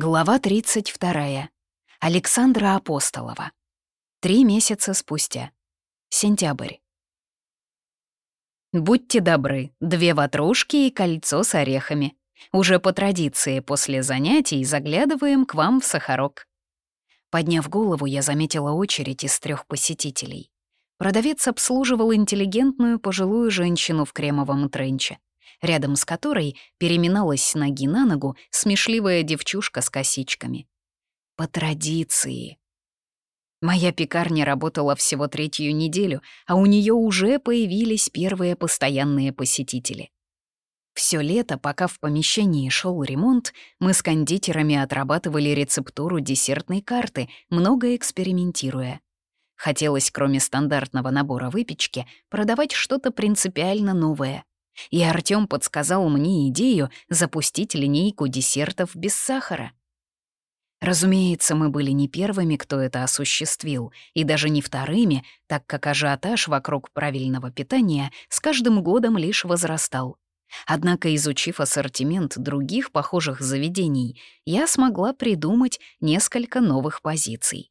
Глава 32. Александра Апостолова. Три месяца спустя. Сентябрь. Будьте добры, две ватрушки и кольцо с орехами. Уже по традиции после занятий заглядываем к вам в Сахарок. Подняв голову, я заметила очередь из трех посетителей. Продавец обслуживал интеллигентную пожилую женщину в кремовом тренче рядом с которой переминалась с ноги на ногу смешливая девчушка с косичками. По традиции. Моя пекарня работала всего третью неделю, а у нее уже появились первые постоянные посетители. Все лето, пока в помещении шел ремонт, мы с кондитерами отрабатывали рецептуру десертной карты, много экспериментируя. Хотелось, кроме стандартного набора выпечки, продавать что-то принципиально новое. И Артём подсказал мне идею запустить линейку десертов без сахара. Разумеется, мы были не первыми, кто это осуществил, и даже не вторыми, так как ажиотаж вокруг правильного питания с каждым годом лишь возрастал. Однако, изучив ассортимент других похожих заведений, я смогла придумать несколько новых позиций.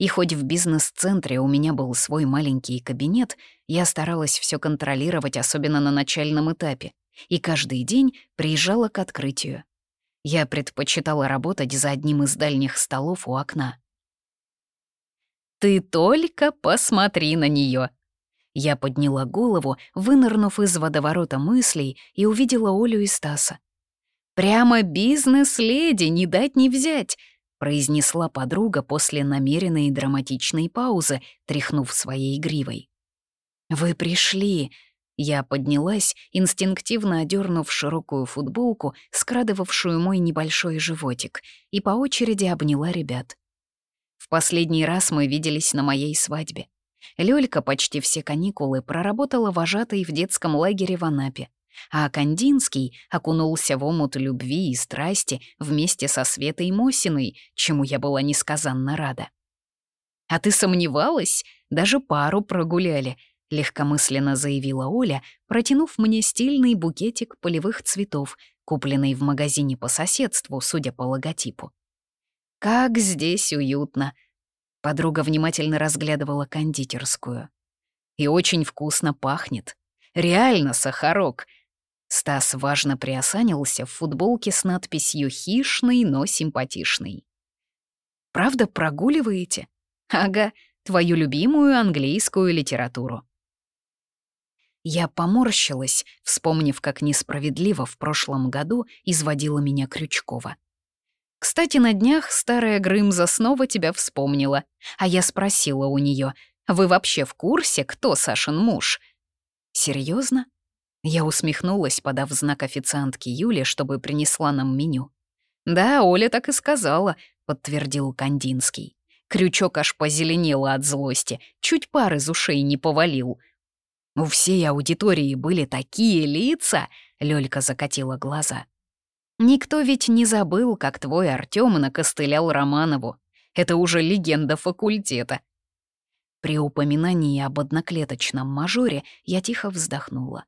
И хоть в бизнес-центре у меня был свой маленький кабинет, я старалась все контролировать, особенно на начальном этапе, и каждый день приезжала к открытию. Я предпочитала работать за одним из дальних столов у окна. «Ты только посмотри на нее. Я подняла голову, вынырнув из водоворота мыслей, и увидела Олю и Стаса. «Прямо бизнес-леди, не дать не взять произнесла подруга после намеренной драматичной паузы, тряхнув своей гривой. «Вы пришли!» Я поднялась, инстинктивно одернув широкую футболку, скрадывавшую мой небольшой животик, и по очереди обняла ребят. В последний раз мы виделись на моей свадьбе. Лёлька почти все каникулы проработала вожатой в детском лагере в Анапе а Кандинский окунулся в омут любви и страсти вместе со Светой Мосиной, чему я была несказанно рада. «А ты сомневалась? Даже пару прогуляли», — легкомысленно заявила Оля, протянув мне стильный букетик полевых цветов, купленный в магазине по соседству, судя по логотипу. «Как здесь уютно!» Подруга внимательно разглядывала кондитерскую. «И очень вкусно пахнет. Реально сахарок. Стас важно приосанился в футболке с надписью «Хищный, но симпатичный». «Правда прогуливаете?» «Ага, твою любимую английскую литературу». Я поморщилась, вспомнив, как несправедливо в прошлом году изводила меня Крючкова. Кстати, на днях старая Грымза снова тебя вспомнила, а я спросила у нее: «Вы вообще в курсе, кто Сашин муж?» Серьезно? Я усмехнулась, подав знак официантке Юле, чтобы принесла нам меню. «Да, Оля так и сказала», — подтвердил Кандинский. Крючок аж позеленел от злости, чуть пар из ушей не повалил. «У всей аудитории были такие лица!» — Лёлька закатила глаза. «Никто ведь не забыл, как твой Артём накостылял Романову. Это уже легенда факультета». При упоминании об одноклеточном мажоре я тихо вздохнула.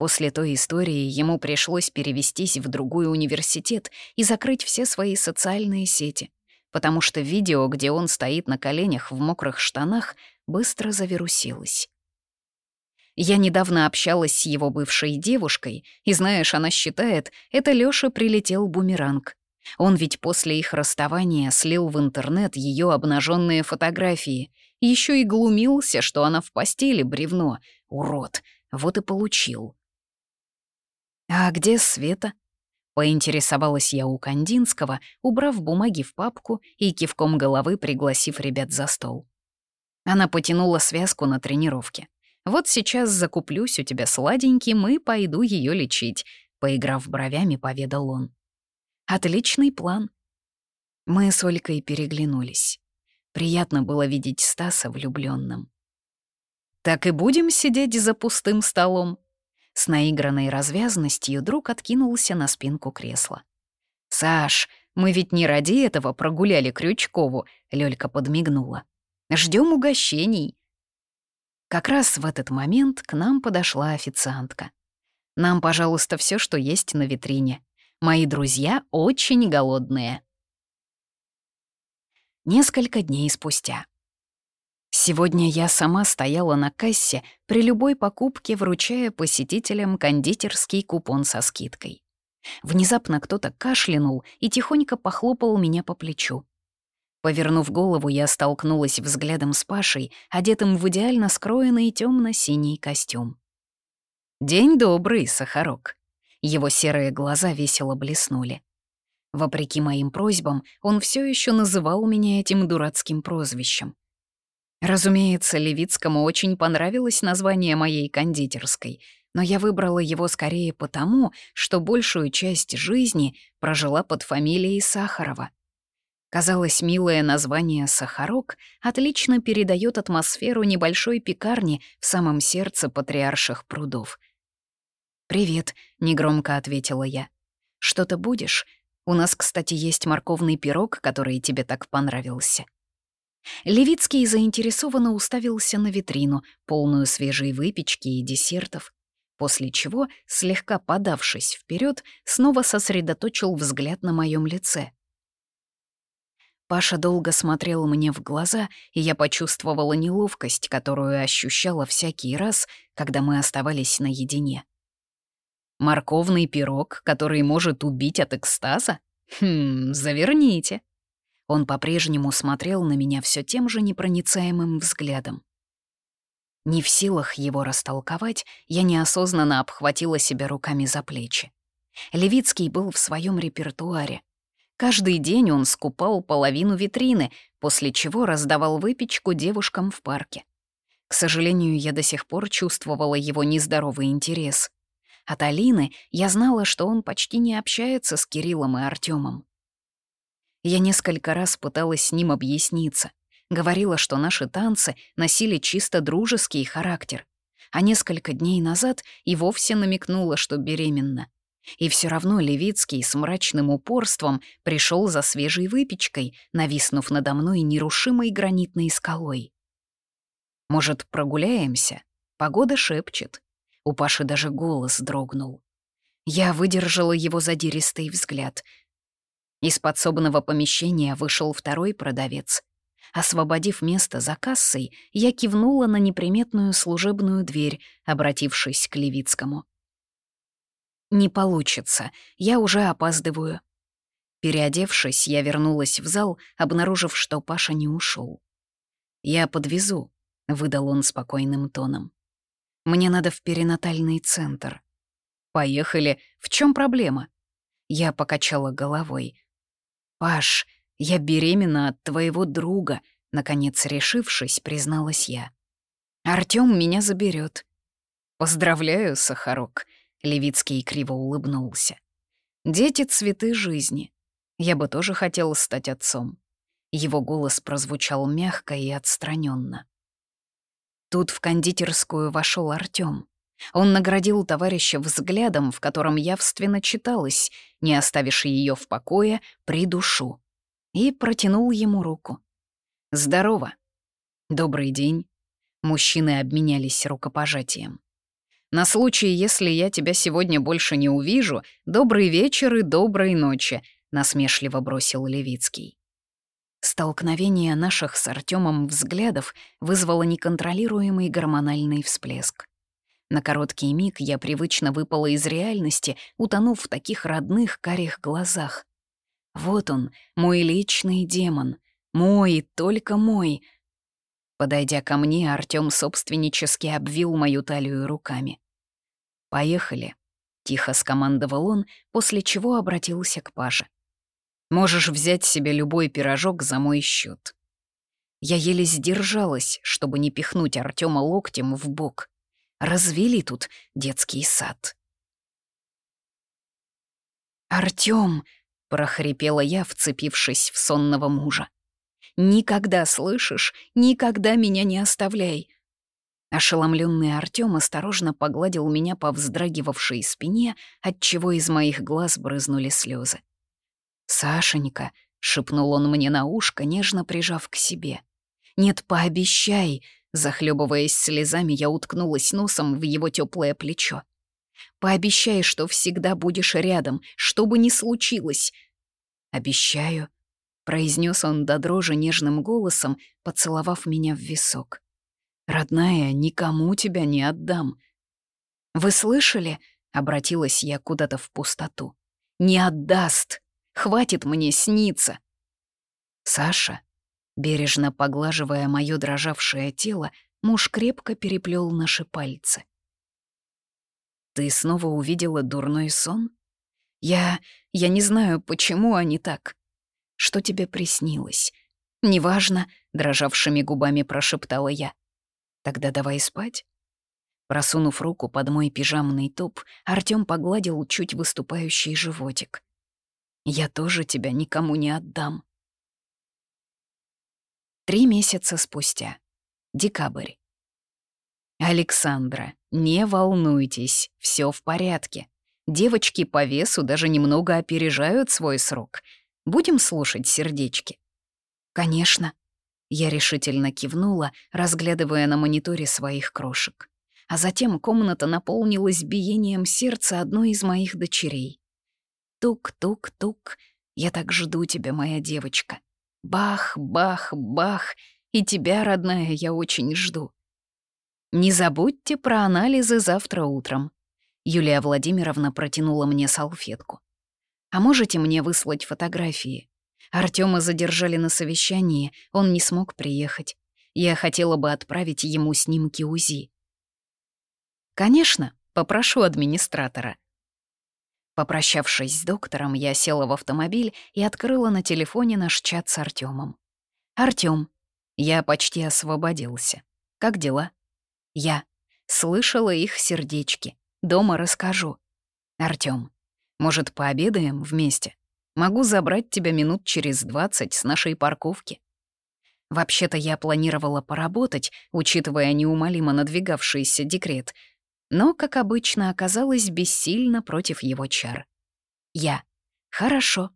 После той истории ему пришлось перевестись в другой университет и закрыть все свои социальные сети, потому что видео, где он стоит на коленях в мокрых штанах, быстро завирусилось. Я недавно общалась с его бывшей девушкой, и, знаешь, она считает, это Лёша прилетел бумеранг. Он ведь после их расставания слил в интернет ее обнаженные фотографии, еще и глумился, что она в постели бревно. Урод, вот и получил. «А где Света?» — поинтересовалась я у Кандинского, убрав бумаги в папку и кивком головы пригласив ребят за стол. Она потянула связку на тренировке. «Вот сейчас закуплюсь у тебя сладеньким и пойду ее лечить», — поиграв бровями, поведал он. «Отличный план». Мы с Олькой переглянулись. Приятно было видеть Стаса влюбленным. «Так и будем сидеть за пустым столом?» С наигранной развязностью друг откинулся на спинку кресла. «Саш, мы ведь не ради этого прогуляли Крючкову», — Лёлька подмигнула. Ждем угощений». Как раз в этот момент к нам подошла официантка. «Нам, пожалуйста, все, что есть на витрине». Мои друзья очень голодные. Несколько дней спустя. Сегодня я сама стояла на кассе при любой покупке, вручая посетителям кондитерский купон со скидкой. Внезапно кто-то кашлянул и тихонько похлопал меня по плечу. Повернув голову, я столкнулась взглядом с Пашей, одетым в идеально скроенный темно синий костюм. «День добрый, Сахарок». Его серые глаза весело блеснули. Вопреки моим просьбам, он все еще называл меня этим дурацким прозвищем. Разумеется, Левицкому очень понравилось название моей кондитерской, но я выбрала его скорее потому, что большую часть жизни прожила под фамилией Сахарова. Казалось, милое название «Сахарок» отлично передает атмосферу небольшой пекарни в самом сердце патриарших прудов. «Привет», — негромко ответила я. «Что-то будешь? У нас, кстати, есть морковный пирог, который тебе так понравился». Левицкий заинтересованно уставился на витрину, полную свежей выпечки и десертов, после чего, слегка подавшись вперед, снова сосредоточил взгляд на моем лице. Паша долго смотрел мне в глаза, и я почувствовала неловкость, которую ощущала всякий раз, когда мы оставались наедине. Морковный пирог, который может убить от экстаза? Хм, заверните. Он по-прежнему смотрел на меня все тем же непроницаемым взглядом. Не в силах его растолковать, я неосознанно обхватила себя руками за плечи. Левицкий был в своем репертуаре. Каждый день он скупал половину витрины, после чего раздавал выпечку девушкам в парке. К сожалению, я до сих пор чувствовала его нездоровый интерес. От Алины я знала, что он почти не общается с Кириллом и Артемом. Я несколько раз пыталась с ним объясниться. Говорила, что наши танцы носили чисто дружеский характер. А несколько дней назад и вовсе намекнула, что беременна. И все равно Левицкий с мрачным упорством пришел за свежей выпечкой, нависнув надо мной нерушимой гранитной скалой. «Может, прогуляемся?» Погода шепчет. У Паши даже голос дрогнул. Я выдержала его задиристый взгляд. Из подсобного помещения вышел второй продавец. Освободив место за кассой, я кивнула на неприметную служебную дверь, обратившись к Левицкому. «Не получится, я уже опаздываю». Переодевшись, я вернулась в зал, обнаружив, что Паша не ушел. «Я подвезу», — выдал он спокойным тоном. «Мне надо в перинатальный центр». «Поехали. В чем проблема?» Я покачала головой. «Паш, я беременна от твоего друга», — наконец решившись, призналась я. «Артём меня заберет. «Поздравляю, Сахарок», — Левицкий криво улыбнулся. «Дети — цветы жизни. Я бы тоже хотел стать отцом». Его голос прозвучал мягко и отстраненно. Тут в кондитерскую вошел Артём. Он наградил товарища взглядом, в котором явственно читалось «Не оставишь ее в покое, придушу», и протянул ему руку. «Здорово». «Добрый день». Мужчины обменялись рукопожатием. «На случай, если я тебя сегодня больше не увижу, добрый вечер и доброй ночи», — насмешливо бросил Левицкий. Столкновение наших с Артемом взглядов вызвало неконтролируемый гормональный всплеск. На короткий миг я привычно выпала из реальности, утонув в таких родных карих глазах. Вот он, мой личный демон. Мой, только мой. Подойдя ко мне, Артём собственнически обвил мою талию руками. «Поехали», — тихо скомандовал он, после чего обратился к Паше. «Можешь взять себе любой пирожок за мой счет. Я еле сдержалась, чтобы не пихнуть Артёма локтем в бок. Развели тут детский сад. «Артём!» — прохрипела я, вцепившись в сонного мужа. «Никогда, слышишь, никогда меня не оставляй!» Ошеломленный Артём осторожно погладил меня по вздрагивавшей спине, отчего из моих глаз брызнули слезы. «Сашенька!» — шепнул он мне на ушко, нежно прижав к себе. «Нет, пообещай!» Захлебываясь слезами, я уткнулась носом в его теплое плечо. Пообещай, что всегда будешь рядом, что бы ни случилось. Обещаю, произнес он до дрожи нежным голосом, поцеловав меня в висок. Родная, никому тебя не отдам. Вы слышали? обратилась я куда-то в пустоту. Не отдаст. Хватит мне сниться. Саша, бережно поглаживая мое дрожавшее тело, муж крепко переплел наши пальцы. Ты снова увидела дурной сон? Я... я не знаю, почему они так. Что тебе приснилось? Неважно, дрожавшими губами прошептала я. Тогда давай спать. Просунув руку под мой пижамный топ, Артём погладил чуть выступающий животик. «Я тоже тебя никому не отдам». Три месяца спустя. Декабрь. «Александра, не волнуйтесь, все в порядке. Девочки по весу даже немного опережают свой срок. Будем слушать сердечки?» «Конечно». Я решительно кивнула, разглядывая на мониторе своих крошек. А затем комната наполнилась биением сердца одной из моих дочерей. Тук-тук-тук, я так жду тебя, моя девочка. Бах, бах, бах, и тебя, родная, я очень жду. Не забудьте про анализы завтра утром. Юлия Владимировна протянула мне салфетку. А можете мне выслать фотографии? Артема задержали на совещании, он не смог приехать. Я хотела бы отправить ему снимки УЗИ. Конечно, попрошу администратора. Попрощавшись с доктором, я села в автомобиль и открыла на телефоне наш чат с Артемом. Артём, я почти освободился. Как дела? Я. Слышала их сердечки. Дома расскажу. Артём, может, пообедаем вместе? Могу забрать тебя минут через двадцать с нашей парковки. Вообще-то я планировала поработать, учитывая неумолимо надвигавшийся декрет, но, как обычно, оказалась бессильна против его чар. Я. Хорошо.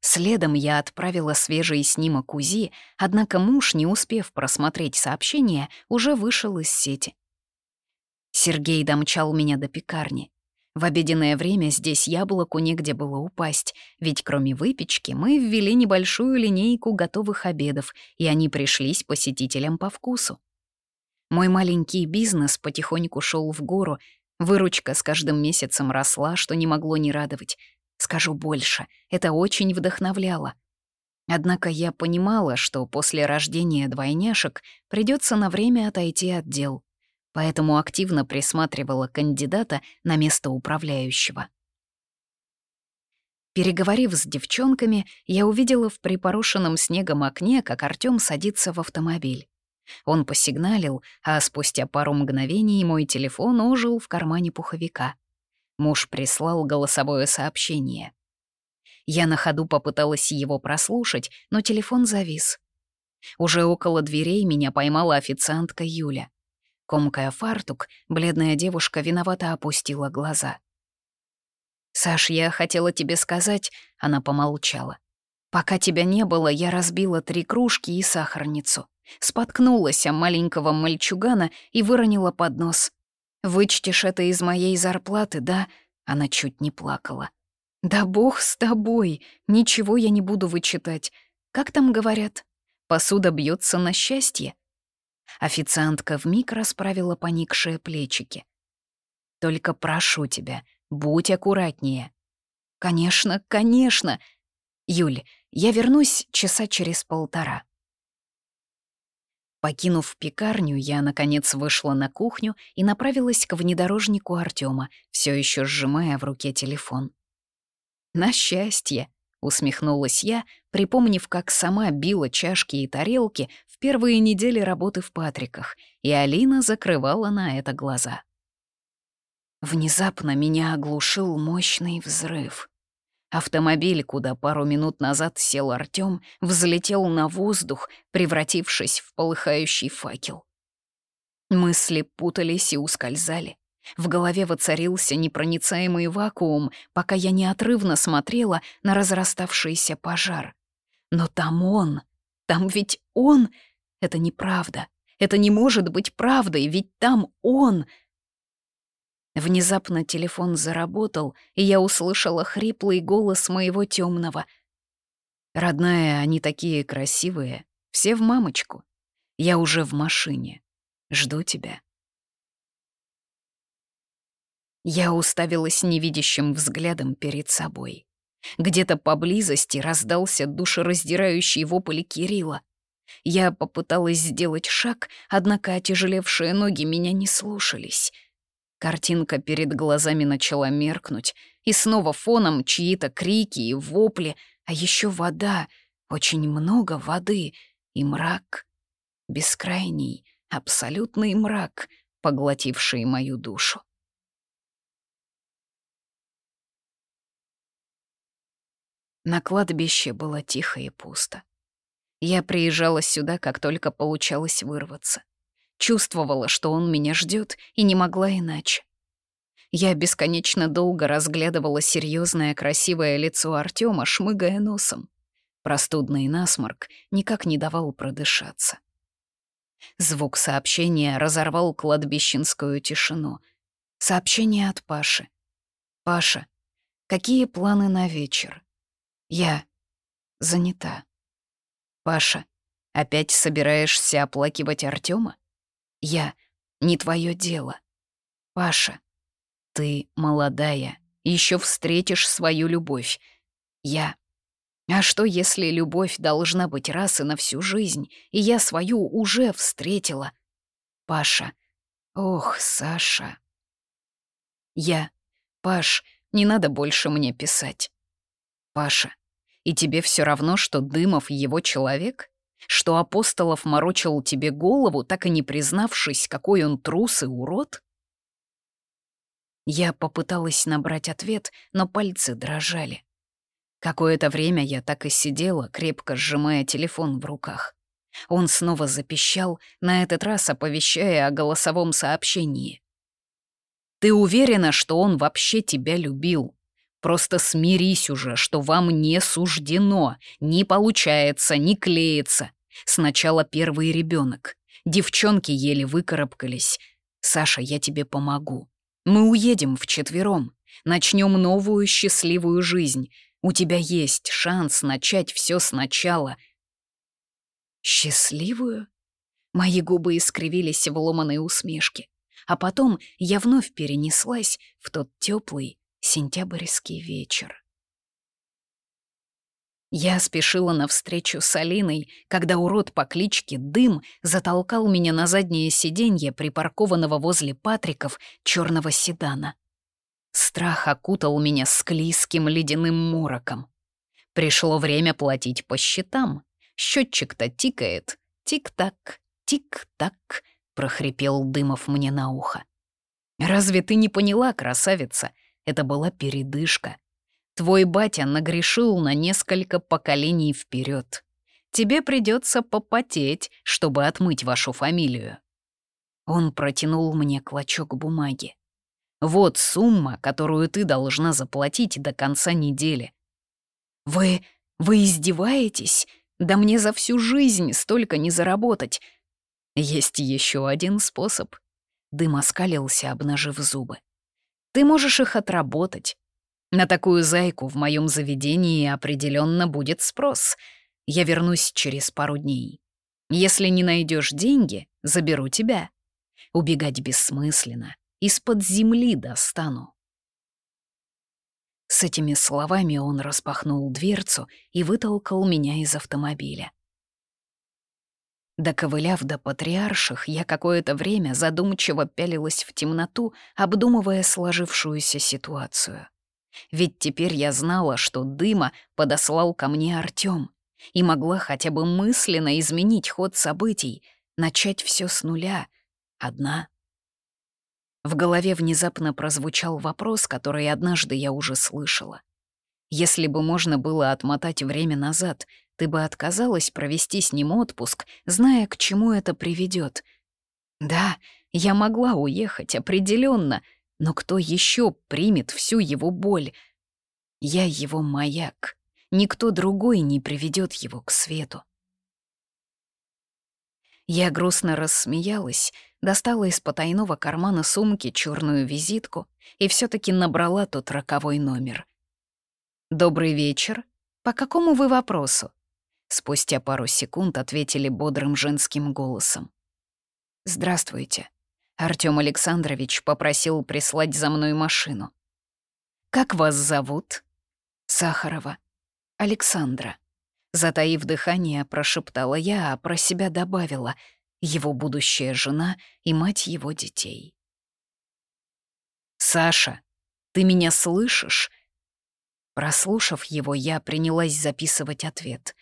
Следом я отправила свежий снимок УЗИ, однако муж, не успев просмотреть сообщение, уже вышел из сети. Сергей домчал меня до пекарни. В обеденное время здесь яблоку негде было упасть, ведь кроме выпечки мы ввели небольшую линейку готовых обедов, и они пришлись посетителям по вкусу. Мой маленький бизнес потихоньку шел в гору, выручка с каждым месяцем росла, что не могло не радовать — Скажу больше, это очень вдохновляло. Однако я понимала, что после рождения двойняшек придется на время отойти от дел, поэтому активно присматривала кандидата на место управляющего. Переговорив с девчонками, я увидела в припорошенном снегом окне, как Артём садится в автомобиль. Он посигналил, а спустя пару мгновений мой телефон ожил в кармане пуховика — Муж прислал голосовое сообщение. Я на ходу попыталась его прослушать, но телефон завис. Уже около дверей меня поймала официантка Юля. Комкая фартук, бледная девушка виновато опустила глаза. «Саш, я хотела тебе сказать...» — она помолчала. «Пока тебя не было, я разбила три кружки и сахарницу. Споткнулась о маленького мальчугана и выронила поднос. Вычтешь это из моей зарплаты, да?» Она чуть не плакала. «Да бог с тобой! Ничего я не буду вычитать. Как там говорят? Посуда бьется на счастье?» Официантка вмиг расправила поникшие плечики. «Только прошу тебя, будь аккуратнее». «Конечно, конечно!» «Юль, я вернусь часа через полтора». Покинув пекарню, я, наконец, вышла на кухню и направилась к внедорожнику Артема, все еще сжимая в руке телефон. «На счастье!» — усмехнулась я, припомнив, как сама била чашки и тарелки в первые недели работы в Патриках, и Алина закрывала на это глаза. Внезапно меня оглушил мощный взрыв. Автомобиль, куда пару минут назад сел Артём, взлетел на воздух, превратившись в полыхающий факел. Мысли путались и ускользали. В голове воцарился непроницаемый вакуум, пока я неотрывно смотрела на разраставшийся пожар. Но там он, там ведь он... Это неправда. Это не может быть правдой, ведь там он... Внезапно телефон заработал, и я услышала хриплый голос моего темного. «Родная, они такие красивые, все в мамочку. Я уже в машине. Жду тебя». Я уставилась невидящим взглядом перед собой. Где-то поблизости раздался душераздирающий вопль Кирилла. Я попыталась сделать шаг, однако отяжелевшие ноги меня не слушались — Картинка перед глазами начала меркнуть, и снова фоном чьи-то крики и вопли, а еще вода, очень много воды и мрак. Бескрайний, абсолютный мрак, поглотивший мою душу. На кладбище было тихо и пусто. Я приезжала сюда, как только получалось вырваться. Чувствовала, что он меня ждет, и не могла иначе. Я бесконечно долго разглядывала серьезное красивое лицо Артема, шмыгая носом. Простудный насморк никак не давал продышаться. Звук сообщения разорвал кладбищенскую тишину. Сообщение от Паши. «Паша, какие планы на вечер?» «Я занята». «Паша, опять собираешься оплакивать Артема?» Я — не твое дело. Паша, ты молодая, еще встретишь свою любовь. Я. А что, если любовь должна быть раз и на всю жизнь, и я свою уже встретила? Паша. Ох, Саша. Я. Паш, не надо больше мне писать. Паша. И тебе все равно, что Дымов его человек? Что Апостолов морочил тебе голову, так и не признавшись, какой он трус и урод? Я попыталась набрать ответ, но пальцы дрожали. Какое-то время я так и сидела, крепко сжимая телефон в руках. Он снова запищал, на этот раз оповещая о голосовом сообщении. «Ты уверена, что он вообще тебя любил? Просто смирись уже, что вам не суждено, не получается, не клеится. Сначала первый ребенок. Девчонки еле выкарабкались. Саша, я тебе помогу. Мы уедем вчетвером. Начнем новую счастливую жизнь. У тебя есть шанс начать все сначала. Счастливую? Мои губы искривились в ломаной усмешке. А потом я вновь перенеслась в тот теплый сентябрьский вечер. Я спешила навстречу с Алиной, когда урод по кличке Дым затолкал меня на заднее сиденье припаркованного возле Патриков черного седана. Страх окутал меня склизким ледяным мороком. Пришло время платить по счетам. Счетчик-то тикает. Тик-так, тик-так, прохрипел Дымов мне на ухо. «Разве ты не поняла, красавица? Это была передышка. Твой батя нагрешил на несколько поколений вперед. Тебе придется попотеть, чтобы отмыть вашу фамилию. Он протянул мне клочок бумаги. Вот сумма, которую ты должна заплатить до конца недели. Вы... вы издеваетесь? Да мне за всю жизнь столько не заработать. Есть еще один способ. Дым оскалился, обнажив зубы. Ты можешь их отработать, на такую зайку в моем заведении определенно будет спрос. Я вернусь через пару дней. Если не найдешь деньги, заберу тебя. Убегать бессмысленно. Из-под земли достану. С этими словами он распахнул дверцу и вытолкал меня из автомобиля. Доковыляв до патриарших, я какое-то время задумчиво пялилась в темноту, обдумывая сложившуюся ситуацию. Ведь теперь я знала, что дыма подослал ко мне Артём, и могла хотя бы мысленно изменить ход событий, начать все с нуля, одна. В голове внезапно прозвучал вопрос, который однажды я уже слышала. Если бы можно было отмотать время назад, ты бы отказалась провести с ним отпуск, зная, к чему это приведет. Да, я могла уехать, определенно, но кто еще примет всю его боль? Я его маяк. Никто другой не приведет его к свету. Я грустно рассмеялась, достала из потайного кармана сумки черную визитку и все таки набрала тот роковой номер. «Добрый вечер. По какому вы вопросу?» Спустя пару секунд ответили бодрым женским голосом. «Здравствуйте. Артём Александрович попросил прислать за мной машину. «Как вас зовут?» «Сахарова. Александра». Затаив дыхание, прошептала я, а про себя добавила «его будущая жена и мать его детей». «Саша, ты меня слышишь?» Прослушав его, я принялась записывать ответ.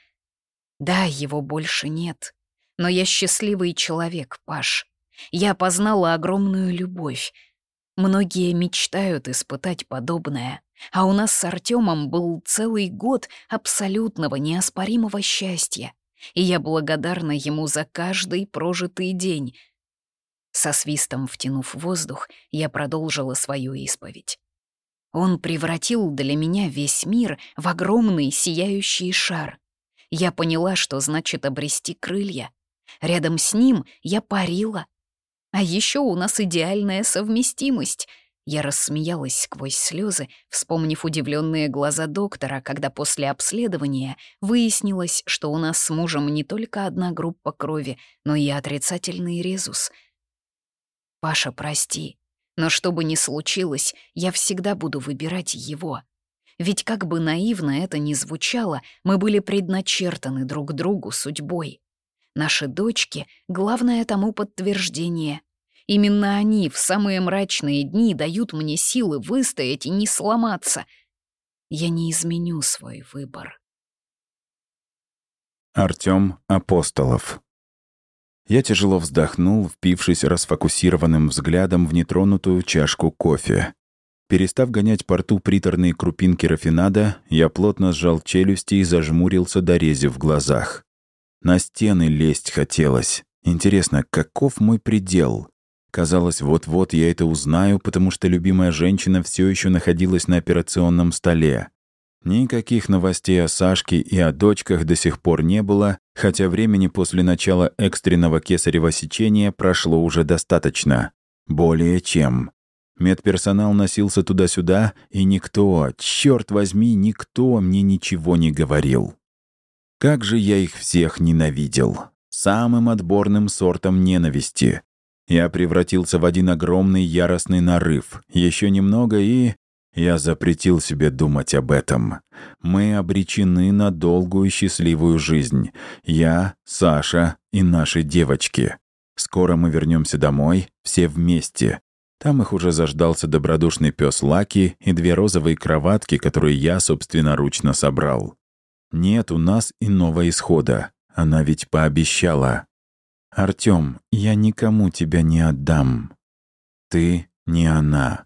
«Да, его больше нет. Но я счастливый человек, Паш. Я познала огромную любовь. Многие мечтают испытать подобное, а у нас с Артемом был целый год абсолютного неоспоримого счастья, и я благодарна ему за каждый прожитый день. Со свистом втянув воздух, я продолжила свою исповедь. Он превратил для меня весь мир в огромный сияющий шар. Я поняла, что значит обрести крылья. Рядом с ним я парила. А еще у нас идеальная совместимость. Я рассмеялась сквозь слезы, вспомнив удивленные глаза доктора, когда после обследования выяснилось, что у нас с мужем не только одна группа крови, но и отрицательный резус. «Паша, прости, но что бы ни случилось, я всегда буду выбирать его», ведь как бы наивно это ни звучало, мы были предначертаны друг другу судьбой. Наши дочки — главное тому подтверждение. Именно они в самые мрачные дни дают мне силы выстоять и не сломаться. Я не изменю свой выбор. Артём Апостолов Я тяжело вздохнул, впившись расфокусированным взглядом в нетронутую чашку кофе. Перестав гонять по рту приторные крупинки рафинада, я плотно сжал челюсти и зажмурился до рези в глазах. На стены лезть хотелось. Интересно, каков мой предел? Казалось, вот-вот я это узнаю, потому что любимая женщина все еще находилась на операционном столе. Никаких новостей о Сашке и о дочках до сих пор не было, хотя времени после начала экстренного кесарево сечения прошло уже достаточно. Более чем. Медперсонал носился туда-сюда, и никто, черт возьми, никто мне ничего не говорил. Как же я их всех ненавидел. Самым отборным сортом ненависти. Я превратился в один огромный яростный нарыв. Еще немного и... Я запретил себе думать об этом. Мы обречены на долгую счастливую жизнь. Я, Саша и наши девочки. Скоро мы вернемся домой, все вместе. Там их уже заждался добродушный пес Лаки и две розовые кроватки, которые я собственноручно собрал. Нет у нас иного исхода. Она ведь пообещала. «Артём, я никому тебя не отдам. Ты не она.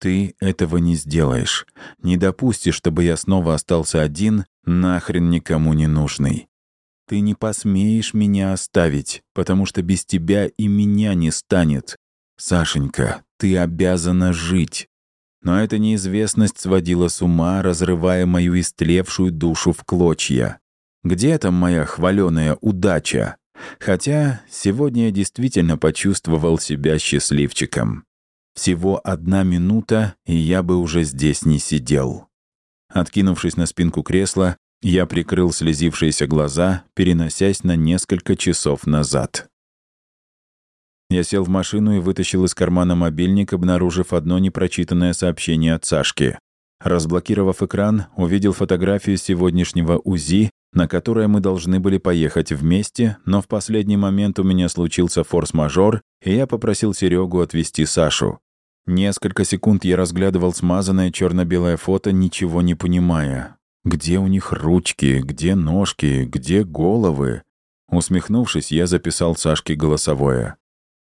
Ты этого не сделаешь. Не допустишь, чтобы я снова остался один, нахрен никому не нужный. Ты не посмеешь меня оставить, потому что без тебя и меня не станет. Сашенька, ты обязана жить. Но эта неизвестность сводила с ума, разрывая мою истлевшую душу в клочья. Где там моя хваленая удача? Хотя сегодня я действительно почувствовал себя счастливчиком. Всего одна минута, и я бы уже здесь не сидел. Откинувшись на спинку кресла, я прикрыл слезившиеся глаза, переносясь на несколько часов назад. Я сел в машину и вытащил из кармана мобильник, обнаружив одно непрочитанное сообщение от Сашки. Разблокировав экран, увидел фотографию сегодняшнего УЗИ, на которое мы должны были поехать вместе, но в последний момент у меня случился форс-мажор, и я попросил Серегу отвезти Сашу. Несколько секунд я разглядывал смазанное черно белое фото, ничего не понимая. Где у них ручки, где ножки, где головы? Усмехнувшись, я записал Сашке голосовое.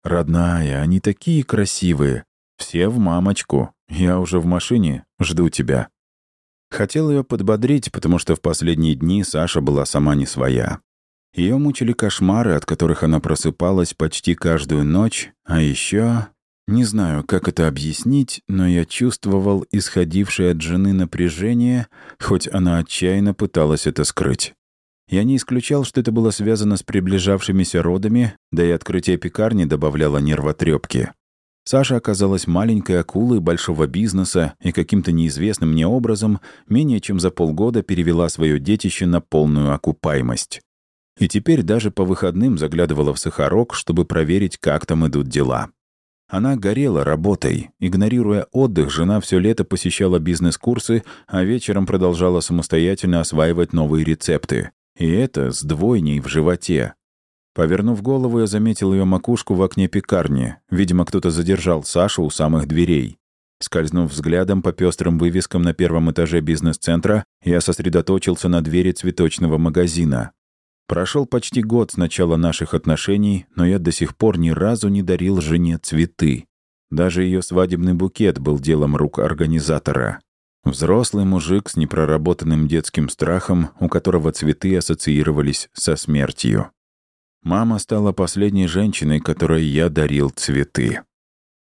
«Родная, они такие красивые. Все в мамочку. Я уже в машине. Жду тебя». Хотел ее подбодрить, потому что в последние дни Саша была сама не своя. Ее мучили кошмары, от которых она просыпалась почти каждую ночь, а еще... Не знаю, как это объяснить, но я чувствовал исходившее от жены напряжение, хоть она отчаянно пыталась это скрыть. Я не исключал, что это было связано с приближавшимися родами, да и открытие пекарни добавляло нервотрепки. Саша оказалась маленькой акулой большого бизнеса и каким-то неизвестным мне образом менее чем за полгода перевела свое детище на полную окупаемость. И теперь даже по выходным заглядывала в Сахарок, чтобы проверить, как там идут дела. Она горела работой. Игнорируя отдых, жена все лето посещала бизнес-курсы, а вечером продолжала самостоятельно осваивать новые рецепты. И это с двойней в животе. Повернув голову, я заметил ее макушку в окне пекарни. Видимо, кто-то задержал Сашу у самых дверей. Скользнув взглядом по пестрым вывескам на первом этаже бизнес-центра, я сосредоточился на двери цветочного магазина. Прошел почти год с начала наших отношений, но я до сих пор ни разу не дарил жене цветы. Даже ее свадебный букет был делом рук организатора. Взрослый мужик с непроработанным детским страхом, у которого цветы ассоциировались со смертью. Мама стала последней женщиной, которой я дарил цветы.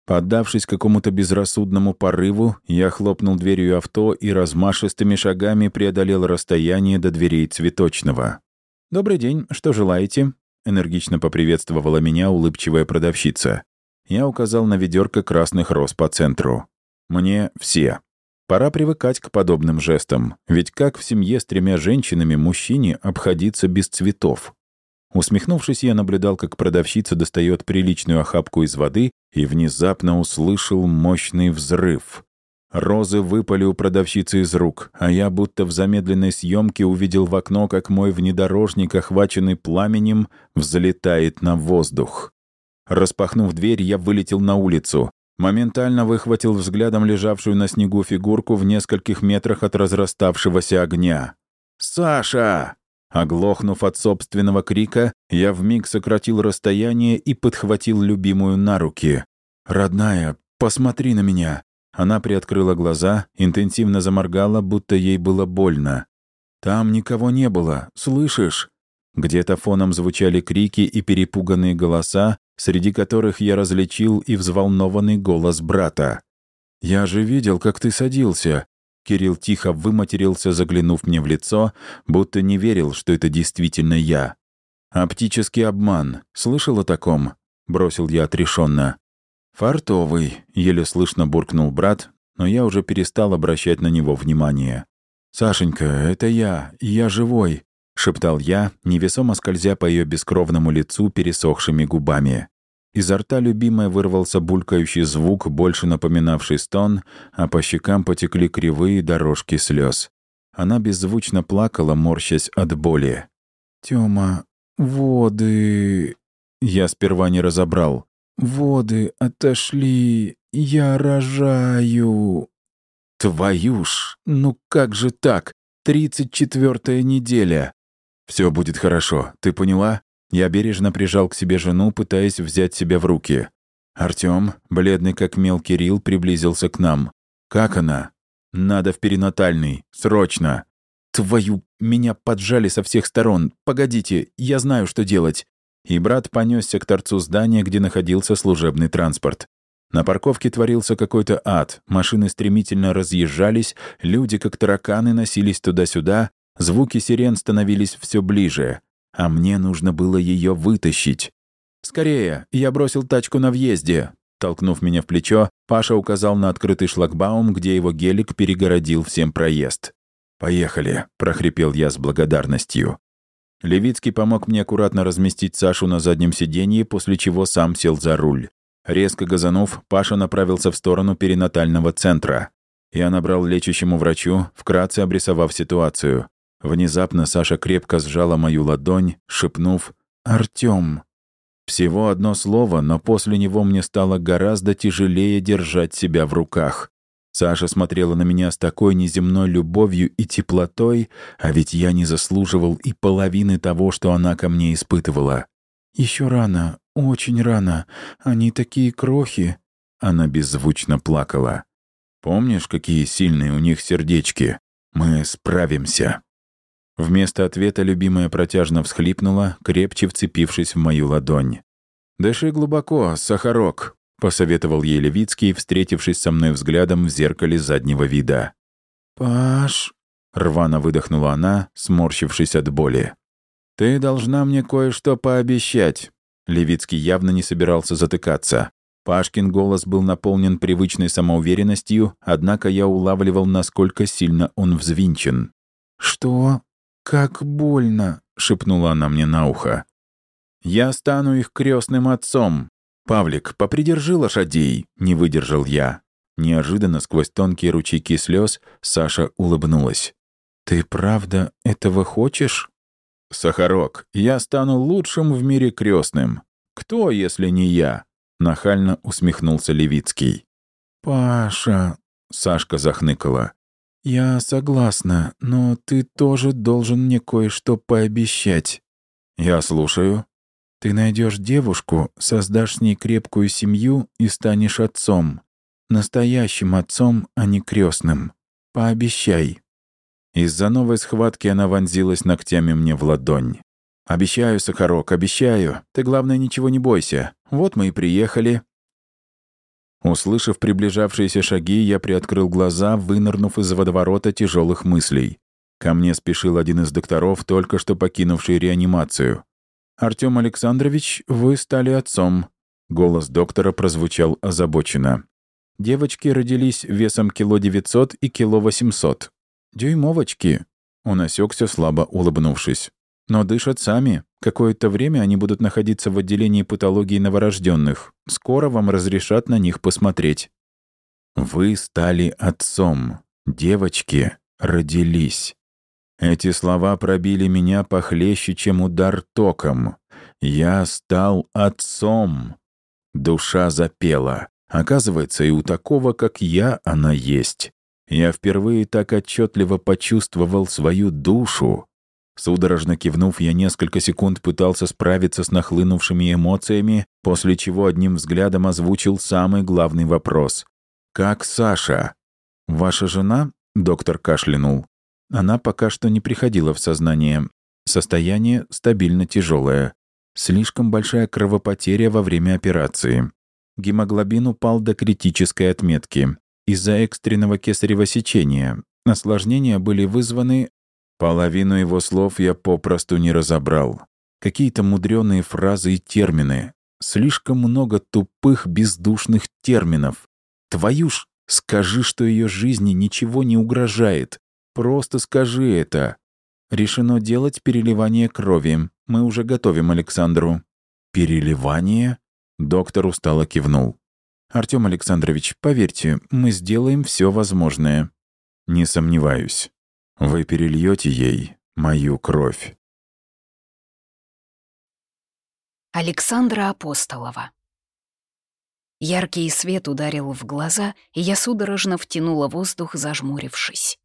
Поддавшись какому-то безрассудному порыву, я хлопнул дверью авто и размашистыми шагами преодолел расстояние до дверей цветочного. «Добрый день, что желаете?» — энергично поприветствовала меня улыбчивая продавщица. Я указал на ведерко красных роз по центру. «Мне все. Пора привыкать к подобным жестам, ведь как в семье с тремя женщинами мужчине обходиться без цветов?» Усмехнувшись, я наблюдал, как продавщица достает приличную охапку из воды и внезапно услышал мощный взрыв. Розы выпали у продавщицы из рук, а я будто в замедленной съемке увидел в окно, как мой внедорожник, охваченный пламенем, взлетает на воздух. Распахнув дверь, я вылетел на улицу. Моментально выхватил взглядом лежавшую на снегу фигурку в нескольких метрах от разраставшегося огня. «Саша!» Оглохнув от собственного крика, я вмиг сократил расстояние и подхватил любимую на руки. «Родная, посмотри на меня!» Она приоткрыла глаза, интенсивно заморгала, будто ей было больно. «Там никого не было, слышишь?» Где-то фоном звучали крики и перепуганные голоса, среди которых я различил и взволнованный голос брата. «Я же видел, как ты садился. Кирилл тихо выматерился, заглянув мне в лицо, будто не верил, что это действительно я. «Оптический обман. Слышал о таком?» — бросил я отрешенно. «Фартовый», — еле слышно буркнул брат, но я уже перестал обращать на него внимание. «Сашенька, это я, я живой», — шептал я, невесомо скользя по ее бескровному лицу пересохшими губами. Изо рта любимой вырвался булькающий звук, больше напоминавший стон, а по щекам потекли кривые дорожки слез. Она беззвучно плакала, морщась от боли. «Тёма, воды...» Я сперва не разобрал. «Воды отошли, я рожаю». «Твою ж, ну как же так? Тридцать четвертая неделя». «Все будет хорошо, ты поняла?» Я бережно прижал к себе жену, пытаясь взять себя в руки. Артём, бледный как мел Кирилл, приблизился к нам. «Как она?» «Надо в перинатальный. Срочно!» «Твою... Меня поджали со всех сторон. Погодите, я знаю, что делать». И брат понесся к торцу здания, где находился служебный транспорт. На парковке творился какой-то ад, машины стремительно разъезжались, люди, как тараканы, носились туда-сюда, звуки сирен становились все ближе а мне нужно было ее вытащить. «Скорее, я бросил тачку на въезде». Толкнув меня в плечо, Паша указал на открытый шлагбаум, где его гелик перегородил всем проезд. «Поехали», — прохрипел я с благодарностью. Левицкий помог мне аккуратно разместить Сашу на заднем сиденье, после чего сам сел за руль. Резко газанув, Паша направился в сторону перинатального центра. Я набрал лечащему врачу, вкратце обрисовав ситуацию. Внезапно Саша крепко сжала мою ладонь, шепнув «Артём». Всего одно слово, но после него мне стало гораздо тяжелее держать себя в руках. Саша смотрела на меня с такой неземной любовью и теплотой, а ведь я не заслуживал и половины того, что она ко мне испытывала. Еще рано, очень рано. Они такие крохи». Она беззвучно плакала. «Помнишь, какие сильные у них сердечки? Мы справимся». Вместо ответа любимая протяжно всхлипнула, крепче вцепившись в мою ладонь. «Дыши глубоко, Сахарок», — посоветовал ей Левицкий, встретившись со мной взглядом в зеркале заднего вида. «Паш...» — рвано выдохнула она, сморщившись от боли. «Ты должна мне кое-что пообещать». Левицкий явно не собирался затыкаться. Пашкин голос был наполнен привычной самоуверенностью, однако я улавливал, насколько сильно он взвинчен. «Что? Как больно!» — шепнула она мне на ухо. «Я стану их крестным отцом. Павлик, попридержи лошадей!» — не выдержал я. Неожиданно сквозь тонкие ручейки слез Саша улыбнулась. «Ты правда этого хочешь?» «Сахарок, я стану лучшим в мире крестным. Кто, если не я?» Нахально усмехнулся Левицкий. «Паша...» — Сашка захныкала. «Я согласна, но ты тоже должен мне кое-что пообещать». «Я слушаю». «Ты найдешь девушку, создашь с ней крепкую семью и станешь отцом. Настоящим отцом, а не крестным. Пообещай». Из-за новой схватки она вонзилась ногтями мне в ладонь. «Обещаю, Сахарок, обещаю. Ты, главное, ничего не бойся. Вот мы и приехали». Услышав приближавшиеся шаги, я приоткрыл глаза, вынырнув из водоворота тяжелых мыслей. Ко мне спешил один из докторов, только что покинувший реанимацию. «Артём Александрович, вы стали отцом». Голос доктора прозвучал озабоченно. Девочки родились весом кило девятьсот и кило восемьсот. «Дюймовочки!» Он осекся, слабо улыбнувшись. «Но дышат сами. Какое-то время они будут находиться в отделении патологии новорожденных. Скоро вам разрешат на них посмотреть». «Вы стали отцом. Девочки родились». Эти слова пробили меня похлеще, чем удар током. «Я стал отцом». Душа запела. Оказывается, и у такого, как я, она есть. Я впервые так отчетливо почувствовал свою душу. Судорожно кивнув, я несколько секунд пытался справиться с нахлынувшими эмоциями, после чего одним взглядом озвучил самый главный вопрос. «Как Саша?» «Ваша жена?» — доктор кашлянул. Она пока что не приходила в сознание. Состояние стабильно тяжелое. Слишком большая кровопотеря во время операции. Гемоглобин упал до критической отметки из-за экстренного кесарево сечения. Осложнения были вызваны... Половину его слов я попросту не разобрал. Какие-то мудреные фразы и термины. Слишком много тупых, бездушных терминов. Твою ж, скажи, что ее жизни ничего не угрожает. Просто скажи это. Решено делать переливание крови. Мы уже готовим Александру. Переливание? Доктор устало кивнул. Артём Александрович, поверьте, мы сделаем все возможное». «Не сомневаюсь. Вы перельете ей мою кровь». Александра Апостолова Яркий свет ударил в глаза, и я судорожно втянула воздух, зажмурившись.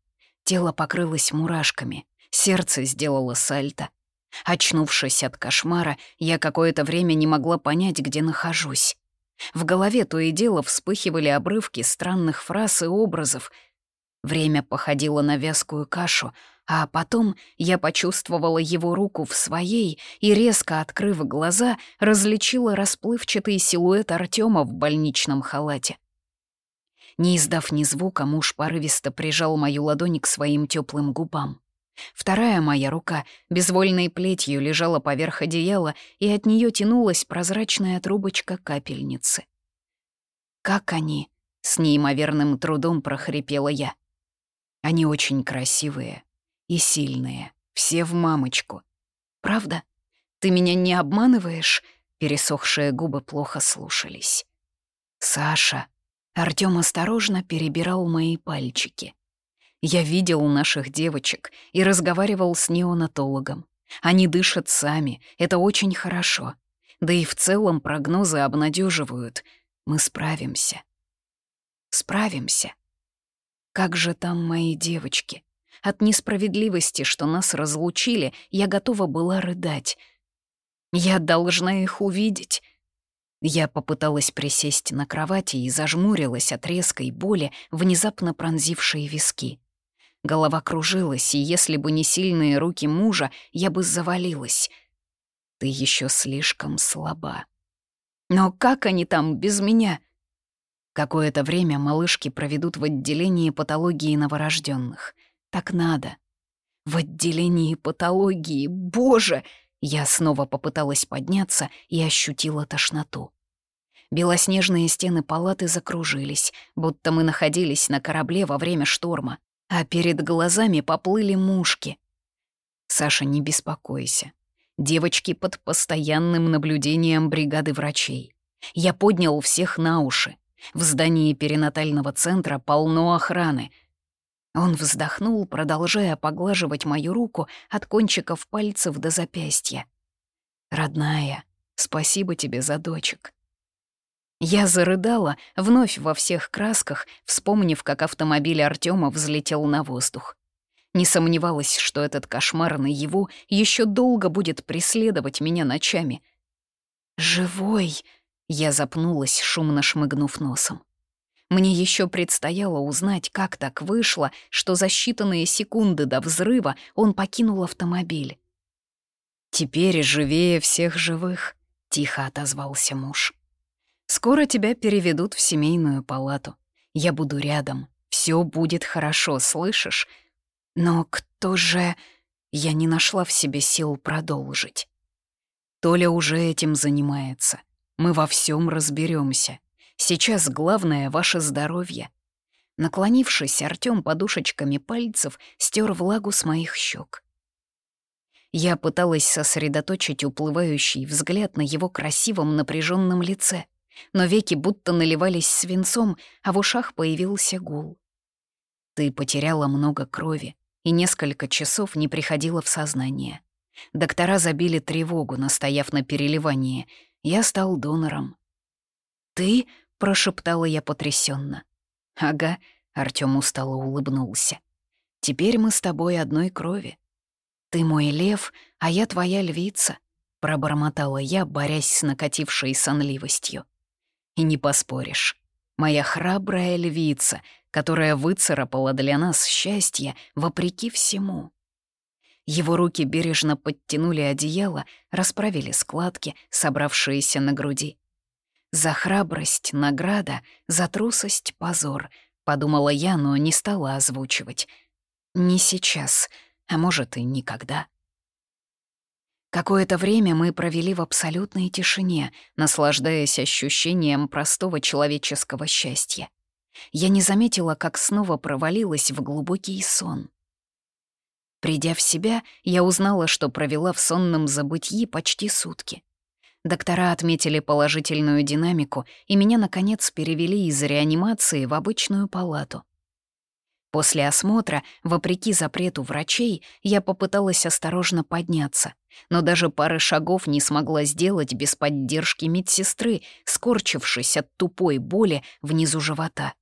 Тело покрылось мурашками, сердце сделало сальто. Очнувшись от кошмара, я какое-то время не могла понять, где нахожусь. В голове то и дело вспыхивали обрывки странных фраз и образов. Время походило на вязкую кашу, а потом я почувствовала его руку в своей и, резко открыв глаза, различила расплывчатый силуэт Артема в больничном халате. Не издав ни звука, муж порывисто прижал мою ладонь к своим теплым губам. Вторая моя рука безвольной плетью лежала поверх одеяла, и от нее тянулась прозрачная трубочка капельницы. «Как они?» — с неимоверным трудом прохрипела я. «Они очень красивые и сильные, все в мамочку. Правда? Ты меня не обманываешь?» Пересохшие губы плохо слушались. «Саша!» Артём осторожно перебирал мои пальчики. Я видел наших девочек и разговаривал с неонатологом. Они дышат сами, это очень хорошо. Да и в целом прогнозы обнадеживают. Мы справимся. Справимся. Как же там мои девочки? От несправедливости, что нас разлучили, я готова была рыдать. Я должна их увидеть. Я попыталась присесть на кровати и зажмурилась от резкой боли, внезапно пронзившей виски. Голова кружилась, и если бы не сильные руки мужа, я бы завалилась. Ты еще слишком слаба. Но как они там без меня? Какое-то время малышки проведут в отделении патологии новорожденных. Так надо. В отделении патологии, боже! Я снова попыталась подняться и ощутила тошноту. Белоснежные стены палаты закружились, будто мы находились на корабле во время шторма, а перед глазами поплыли мушки. «Саша, не беспокойся. Девочки под постоянным наблюдением бригады врачей. Я поднял всех на уши. В здании перинатального центра полно охраны. Он вздохнул, продолжая поглаживать мою руку от кончиков пальцев до запястья. «Родная, спасибо тебе за дочек». Я зарыдала, вновь во всех красках, вспомнив, как автомобиль Артема взлетел на воздух. Не сомневалась, что этот кошмар наяву еще долго будет преследовать меня ночами. «Живой!» Я запнулась, шумно шмыгнув носом. Мне еще предстояло узнать, как так вышло, что за считанные секунды до взрыва он покинул автомобиль. «Теперь живее всех живых», — тихо отозвался муж. «Скоро тебя переведут в семейную палату. Я буду рядом. Все будет хорошо, слышишь? Но кто же...» Я не нашла в себе сил продолжить. Толя уже этим занимается. Мы во всем разберемся. Сейчас главное — ваше здоровье». Наклонившись, Артём подушечками пальцев стер влагу с моих щек. Я пыталась сосредоточить уплывающий взгляд на его красивом напряженном лице, но веки будто наливались свинцом, а в ушах появился гул. «Ты потеряла много крови и несколько часов не приходила в сознание. Доктора забили тревогу, настояв на переливании, я стал донором. «Ты?» — прошептала я потрясенно. «Ага», — Артём устало улыбнулся. «Теперь мы с тобой одной крови. Ты мой лев, а я твоя львица», — пробормотала я, борясь с накатившей сонливостью. «И не поспоришь. Моя храбрая львица, которая выцарапала для нас счастье вопреки всему». Его руки бережно подтянули одеяло, расправили складки, собравшиеся на груди. «За храбрость — награда, за трусость — позор», — подумала я, но не стала озвучивать. «Не сейчас, а может и никогда». Какое-то время мы провели в абсолютной тишине, наслаждаясь ощущением простого человеческого счастья. Я не заметила, как снова провалилась в глубокий сон. Придя в себя, я узнала, что провела в сонном забытии почти сутки. Доктора отметили положительную динамику, и меня, наконец, перевели из реанимации в обычную палату. После осмотра, вопреки запрету врачей, я попыталась осторожно подняться, но даже пары шагов не смогла сделать без поддержки медсестры, скорчившись от тупой боли внизу живота.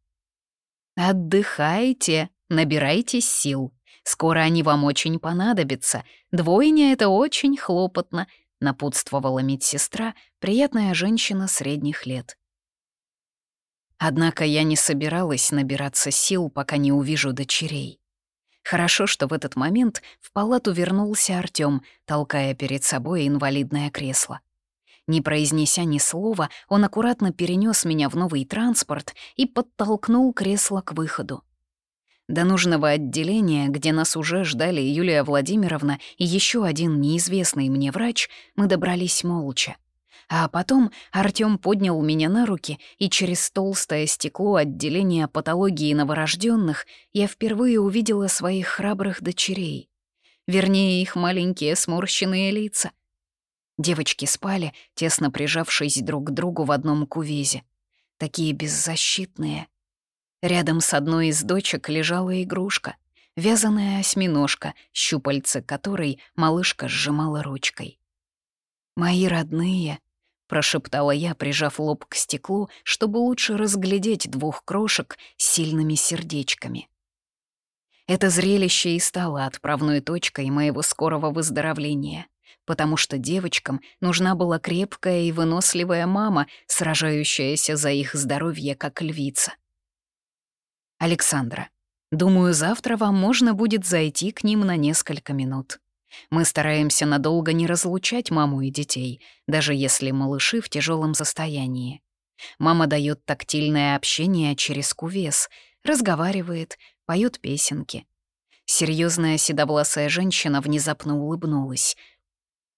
«Отдыхайте, набирайтесь сил», Скоро они вам очень понадобятся. Двойня — это очень хлопотно», — напутствовала медсестра, приятная женщина средних лет. Однако я не собиралась набираться сил, пока не увижу дочерей. Хорошо, что в этот момент в палату вернулся Артём, толкая перед собой инвалидное кресло. Не произнеся ни слова, он аккуратно перенес меня в новый транспорт и подтолкнул кресло к выходу. До нужного отделения, где нас уже ждали Юлия Владимировна и еще один неизвестный мне врач, мы добрались молча. А потом Артём поднял меня на руки, и через толстое стекло отделения патологии новорожденных я впервые увидела своих храбрых дочерей. Вернее, их маленькие сморщенные лица. Девочки спали, тесно прижавшись друг к другу в одном кувезе. Такие беззащитные — Рядом с одной из дочек лежала игрушка, вязаная осьминожка, щупальце которой малышка сжимала ручкой. «Мои родные», — прошептала я, прижав лоб к стеклу, чтобы лучше разглядеть двух крошек с сильными сердечками. Это зрелище и стало отправной точкой моего скорого выздоровления, потому что девочкам нужна была крепкая и выносливая мама, сражающаяся за их здоровье как львица. Александра, думаю, завтра вам можно будет зайти к ним на несколько минут. Мы стараемся надолго не разлучать маму и детей, даже если малыши в тяжелом состоянии. Мама дает тактильное общение через кувес, разговаривает, поет песенки. Серьезная седовласая женщина внезапно улыбнулась.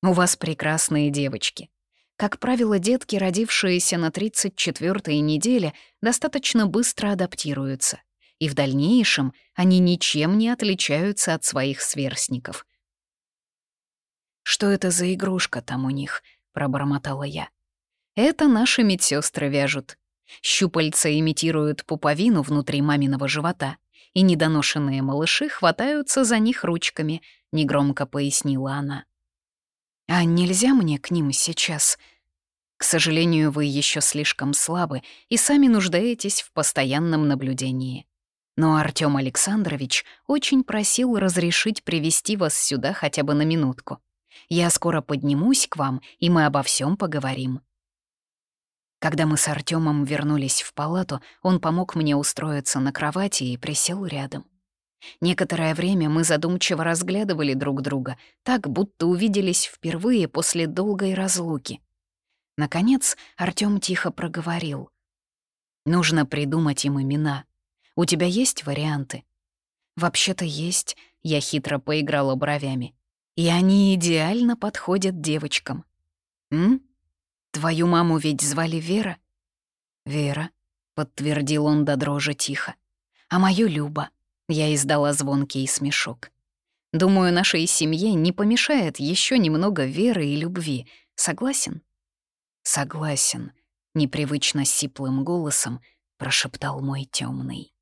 «У вас прекрасные девочки. Как правило, детки, родившиеся на 34-й неделе, достаточно быстро адаптируются, и в дальнейшем они ничем не отличаются от своих сверстников. «Что это за игрушка там у них?» — пробормотала я. «Это наши медсестры вяжут. Щупальца имитируют пуповину внутри маминого живота, и недоношенные малыши хватаются за них ручками», — негромко пояснила она. «А нельзя мне к ним сейчас?» «К сожалению, вы еще слишком слабы и сами нуждаетесь в постоянном наблюдении. Но Артём Александрович очень просил разрешить привести вас сюда хотя бы на минутку. Я скоро поднимусь к вам, и мы обо всем поговорим». Когда мы с Артёмом вернулись в палату, он помог мне устроиться на кровати и присел рядом. Некоторое время мы задумчиво разглядывали друг друга, так будто увиделись впервые после долгой разлуки. Наконец Артём тихо проговорил. «Нужно придумать им имена. У тебя есть варианты?» «Вообще-то есть», — я хитро поиграла бровями. «И они идеально подходят девочкам». «М? Твою маму ведь звали Вера?» «Вера», — подтвердил он до дрожи тихо. «А мою Люба». Я издала звонкий смешок. Думаю, нашей семье не помешает еще немного веры и любви. Согласен? Согласен, непривычно сиплым голосом прошептал мой темный.